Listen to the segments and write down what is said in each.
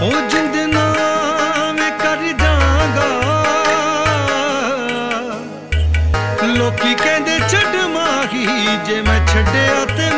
ਹੋ ਜਿੰਦ ਮੈਂ ਕਰ ਜਾਗਾ। ਲੋਕੀ ਕਹਿੰਦੇ ਛੱਡ ਮਾਹੀ ਜੇ ਮੈਂ ਛੱਡਿਆ ਤੇ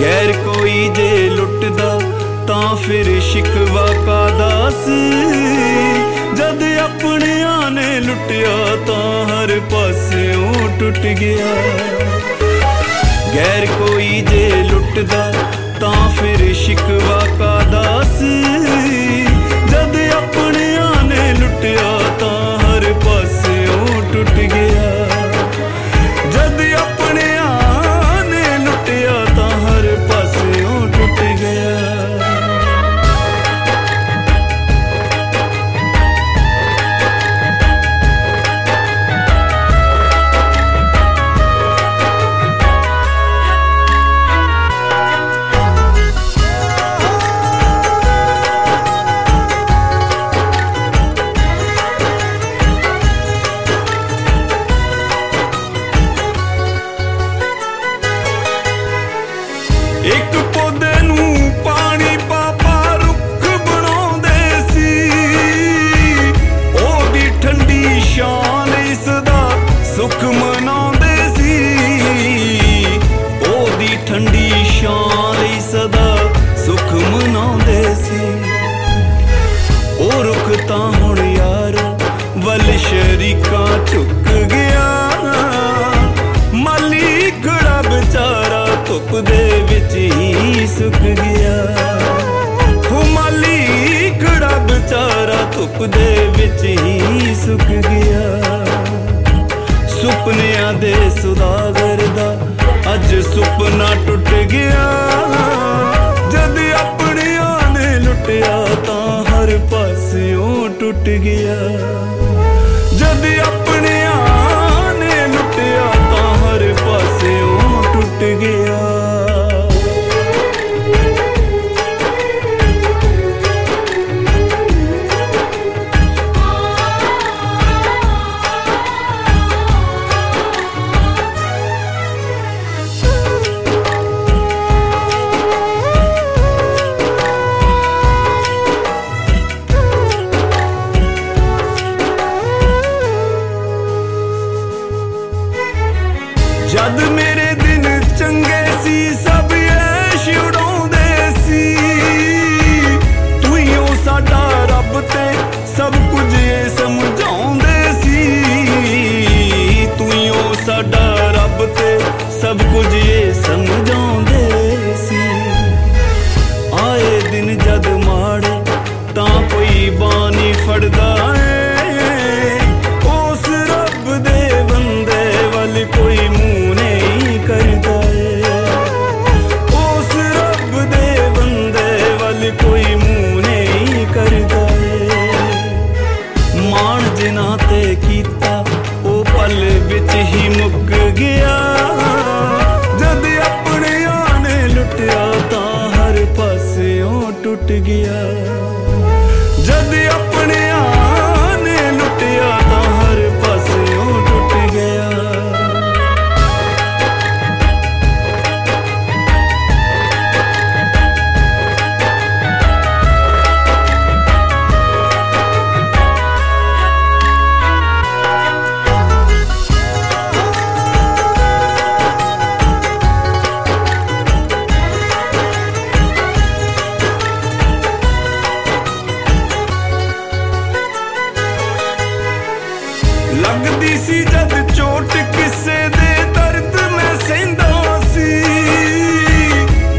ਗੈਰ ਕੋਈ ਜੇ ਲੁੱਟਦਾ ਤਾਂ ਫਿਰ ਸ਼ਿਕਵਾ ਕਾ ਦਾਸ। ਜਦ ਆਪਣਿਆਂ ਨੇ ਲੁੱਟਿਆ ਤਾਂ ਹਰ ਪਾਸਿਓਂ ਟੁੱਟ ਗਿਆ। ਗੈਰ ਕੋਈ ਜੇ ਲੁੱਟਦਾ ਤਾਂ ਫਿਰ ਸ਼ਿਕਵਾ ਕਾ ਤਾਂ ਹੁਣ ਯਾਰ ਵੱਲ ਸ਼ਰੀਕਾਂ ਝੁਕ ਗਿਆ। ਮਾਲੀ ਘੜਾ ਵਿਚਾਰਾ ਧੁੱਪ ਦੇ ਵਿੱਚ ਹੀ ਸੁੱਕ ਗਿਆ। ਹੋ ਮਾਲੀ ਘੜਾ ਵਿਚਾਰਾ ਧੁੱਪ ਦੇ ਵਿੱਚ ਹੀ ਸੁੱਕ ਗਿਆ। ਸੁਪਨਿਆਂ ਦੇ ਸੁਦਾਗਰ ਦਾ ਅੱਜ ਸੁਪਨਾ ਟੁੱਟ ਗਿਆ। ਪਾਸਿਓਂ ਟੁੱਟ ਜਦ ਮੇਰੇ ਦਿਨ ਚੰਗੇ ਸੀ, ਸਭ ਐਸ਼ ਉਡਾਉਂਦੇ ਸੀ। ਤੂੰ ਹੀ ਉਹ ਸਾਡਾ ਰੱਬ ਤੇ ਸਭ ਕੁਝ ਇਹ ਸਮਝਾਉਂਦੇ ਸੀ। ਤੂੰ ਹੀ ਉਹ ਸਾਡਾ ਰੱਬ ਤੇ ਸਭ ਕੁਝ ਇਹ ਸਮਝਾਉਂਦੇ ਸੀ। ਆਏ ਦਿਨ ਜਦ ਮਾੜੇ ਤਾਂ ਕੋਈ ਬਾਣੀ ਫੜਦਾ ਪਾਸਿਓਂ ਟੁੱਟ ਲੱਗਦੀ ਸੀ ਜਦ ਚੋਟ ਕਿਸੇ ਦੇ ਦਰਦ ਮੈਂ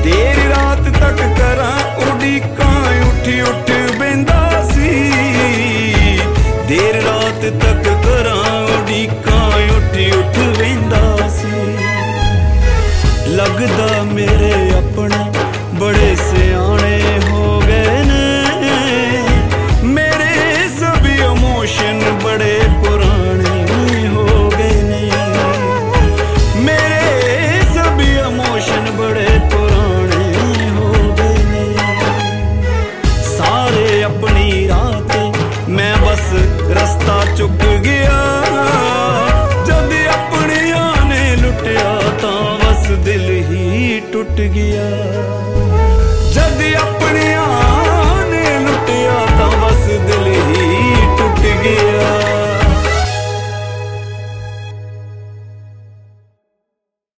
ਦੇਰ ਰਾਤ ਤੱਕ ਕਰਾਂ ਉਡੀਕਾਂ ਉੱਠ ਉੱਠ ਬੈੰਦਾ ਸੀ। ਦੇਰ ਰਾਤ ਤੱਕ ਕਰਾਂ ਉਡੀਕਾਂ ਉੱਠ ਉੱਠ ਬੈੰਦਾ ਸੀ। ਲੱਗਦਾ ਰਸਤਾ ਚੁੱਕ ਗਿਆ। ਜਦ ਆਪਣਿਆਂ ਨੇ ਲੁੱਟਿਆ ਤਾਂ ਬਸ ਦਿਲ ਹੀ ਟੁੱਟ ਗਿਆ। ਜਦ ਆਪਣੇ